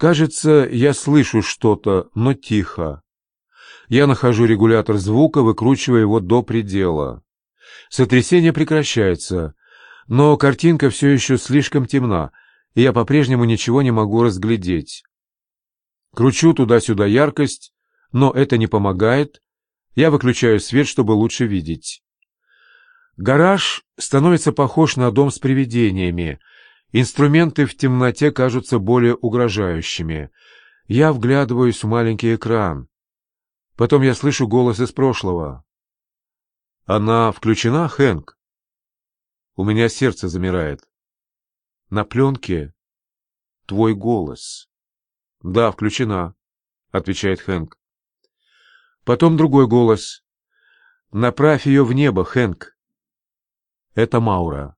Кажется, я слышу что-то, но тихо. Я нахожу регулятор звука, выкручивая его до предела. Сотрясение прекращается, но картинка все еще слишком темна, и я по-прежнему ничего не могу разглядеть. Кручу туда-сюда яркость, но это не помогает. Я выключаю свет, чтобы лучше видеть. Гараж становится похож на дом с привидениями. Инструменты в темноте кажутся более угрожающими. Я вглядываюсь в маленький экран. Потом я слышу голос из прошлого. «Она включена, Хэнк?» У меня сердце замирает. На пленке твой голос. «Да, включена», — отвечает Хэнк. Потом другой голос. «Направь ее в небо, Хэнк». Это Маура.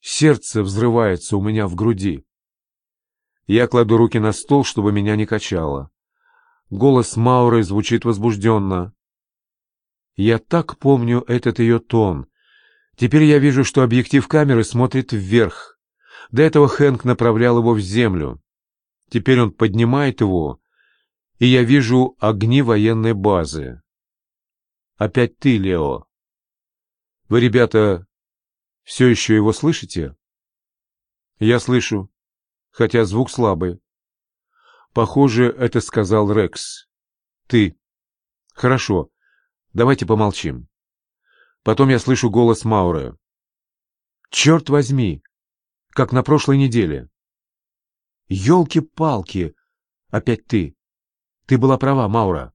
Сердце взрывается у меня в груди. Я кладу руки на стол, чтобы меня не качало. Голос Мауры звучит возбужденно. Я так помню этот ее тон. Теперь я вижу, что объектив камеры смотрит вверх. До этого Хэнк направлял его в землю. Теперь он поднимает его, и я вижу огни военной базы. Опять ты, Лео. Вы, ребята, все еще его слышите? Я слышу, хотя звук слабый. Похоже, это сказал Рекс. Ты. Хорошо, давайте помолчим. Потом я слышу голос Мауры. Черт возьми, как на прошлой неделе. Ёлки-палки! Опять ты! Ты была права, Маура.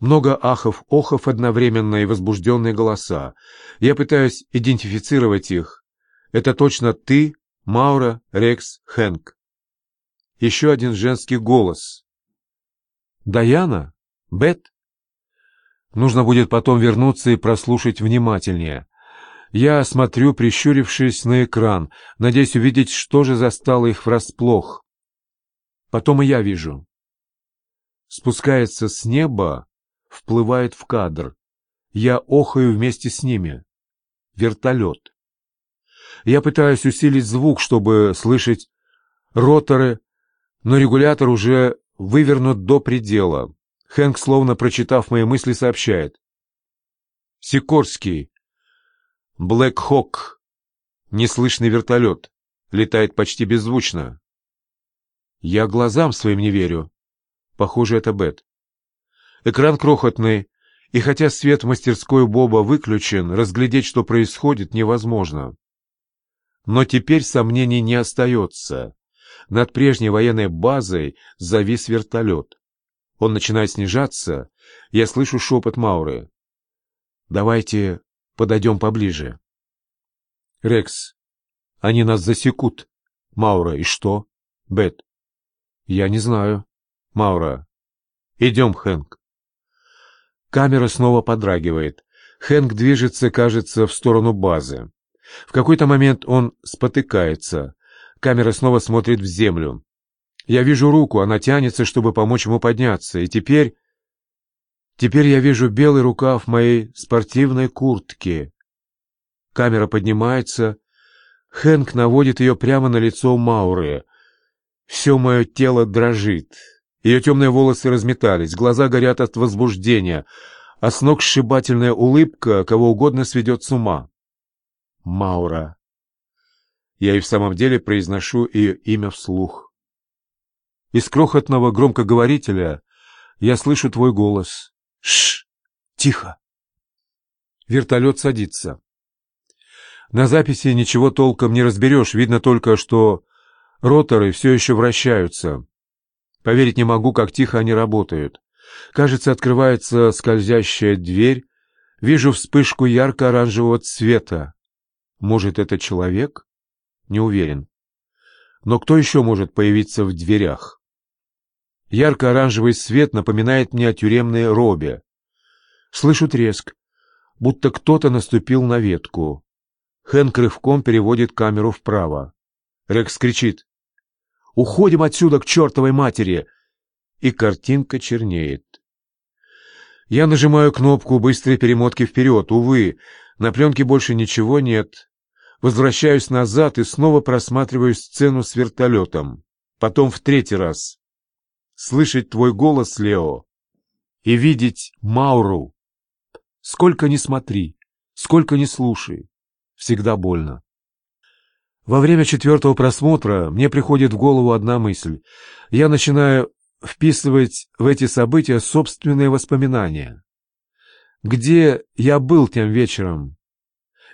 Много ахов-охов одновременно и возбужденные голоса. Я пытаюсь идентифицировать их. Это точно ты, Маура, Рекс, Хэнк. Еще один женский голос. Даяна? Бет? Нужно будет потом вернуться и прослушать внимательнее. Я смотрю, прищурившись на экран, надеясь увидеть, что же застало их врасплох. Потом и я вижу. Спускается с неба, вплывает в кадр. Я охаю вместе с ними. Вертолет. Я пытаюсь усилить звук, чтобы слышать роторы, но регулятор уже вывернут до предела. Хэнк, словно прочитав мои мысли, сообщает. Сикорский, Блэк Хок. Неслышный вертолет. Летает почти беззвучно. Я глазам своим не верю. Похоже, это Бет. Экран крохотный, и хотя свет в мастерской Боба выключен, разглядеть, что происходит, невозможно. Но теперь сомнений не остается. Над прежней военной базой завис вертолет. Он начинает снижаться. Я слышу шепот Мауры. «Давайте Подойдем поближе. Рекс, они нас засекут. Маура, и что? Бет. Я не знаю. Маура. Идем, Хэнк. Камера снова подрагивает. Хэнк движется, кажется, в сторону базы. В какой-то момент он спотыкается. Камера снова смотрит в землю. Я вижу руку, она тянется, чтобы помочь ему подняться, и теперь Теперь я вижу белый рукав моей спортивной куртки. Камера поднимается. Хэнк наводит ее прямо на лицо Мауры. Все мое тело дрожит. Ее темные волосы разметались, глаза горят от возбуждения, а с ног сшибательная улыбка кого угодно сведет с ума. Маура. Я и в самом деле произношу ее имя вслух. Из крохотного громкоговорителя я слышу твой голос. Шш! Тихо! Вертолет садится. На записи ничего толком не разберешь, видно только, что роторы все еще вращаются. Поверить не могу, как тихо они работают. Кажется, открывается скользящая дверь. Вижу вспышку ярко-оранжевого цвета. Может, это человек? Не уверен. Но кто еще может появиться в дверях? Ярко-оранжевый свет напоминает мне о тюремной робе. Слышу треск, будто кто-то наступил на ветку. Хэнк рывком переводит камеру вправо. Рекс кричит. «Уходим отсюда к чертовой матери!» И картинка чернеет. Я нажимаю кнопку быстрой перемотки вперед. Увы, на пленке больше ничего нет. Возвращаюсь назад и снова просматриваю сцену с вертолетом. потом в третий раз. Слышать твой голос, Лео, и видеть Мауру. Сколько ни смотри, сколько ни слушай, всегда больно. Во время четвертого просмотра мне приходит в голову одна мысль. Я начинаю вписывать в эти события собственные воспоминания. Где я был тем вечером?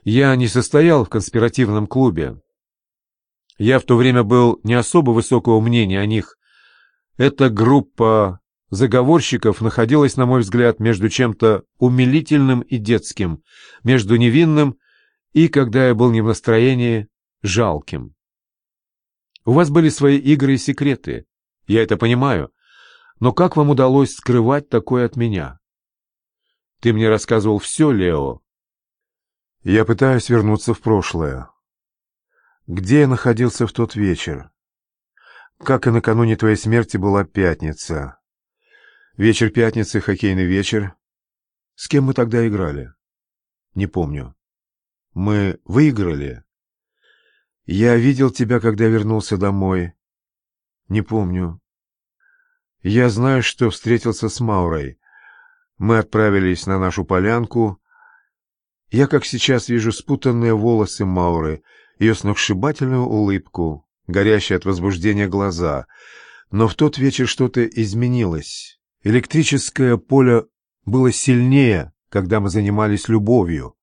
Я не состоял в конспиративном клубе. Я в то время был не особо высокого мнения о них. Эта группа заговорщиков находилась, на мой взгляд, между чем-то умилительным и детским, между невинным и, когда я был не в настроении, жалким. У вас были свои игры и секреты, я это понимаю, но как вам удалось скрывать такое от меня? Ты мне рассказывал все, Лео. Я пытаюсь вернуться в прошлое. Где я находился в тот вечер? Как и накануне твоей смерти была пятница. Вечер пятницы, хоккейный вечер. С кем мы тогда играли? Не помню. Мы выиграли? Я видел тебя, когда вернулся домой. Не помню. Я знаю, что встретился с Маурой. Мы отправились на нашу полянку. Я, как сейчас, вижу спутанные волосы Мауры, ее сногсшибательную улыбку, горящие от возбуждения глаза. Но в тот вечер что-то изменилось. Электрическое поле было сильнее, когда мы занимались любовью.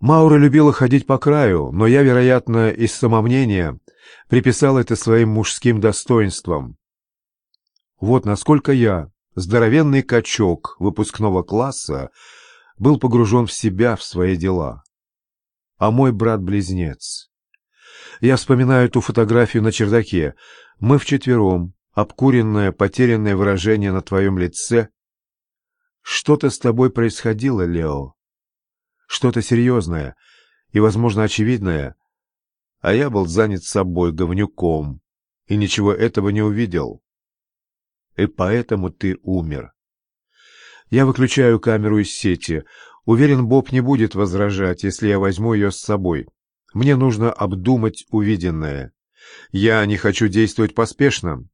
Маура любила ходить по краю, но я, вероятно, из самомнения приписал это своим мужским достоинствам. Вот насколько я, здоровенный качок выпускного класса, был погружен в себя, в свои дела. А мой брат-близнец. Я вспоминаю ту фотографию на чердаке. Мы вчетвером, обкуренное, потерянное выражение на твоем лице. Что-то с тобой происходило, Лео. Что-то серьезное и, возможно, очевидное. А я был занят собой, говнюком, и ничего этого не увидел. И поэтому ты умер. Я выключаю камеру из сети. Уверен, Боб не будет возражать, если я возьму ее с собой. Мне нужно обдумать увиденное. Я не хочу действовать поспешно.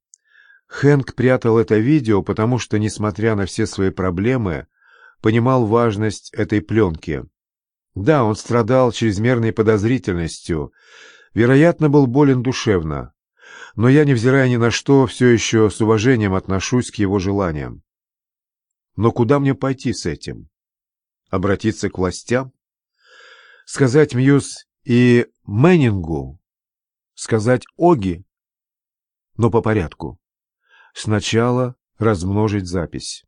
Хэнк прятал это видео, потому что, несмотря на все свои проблемы, понимал важность этой пленки. Да, он страдал чрезмерной подозрительностью, вероятно, был болен душевно, но я, невзирая ни на что, все еще с уважением отношусь к его желаниям. Но куда мне пойти с этим? Обратиться к властям? Сказать Мьюз и Мэннингу? Сказать Оги? Но по порядку. Сначала размножить запись.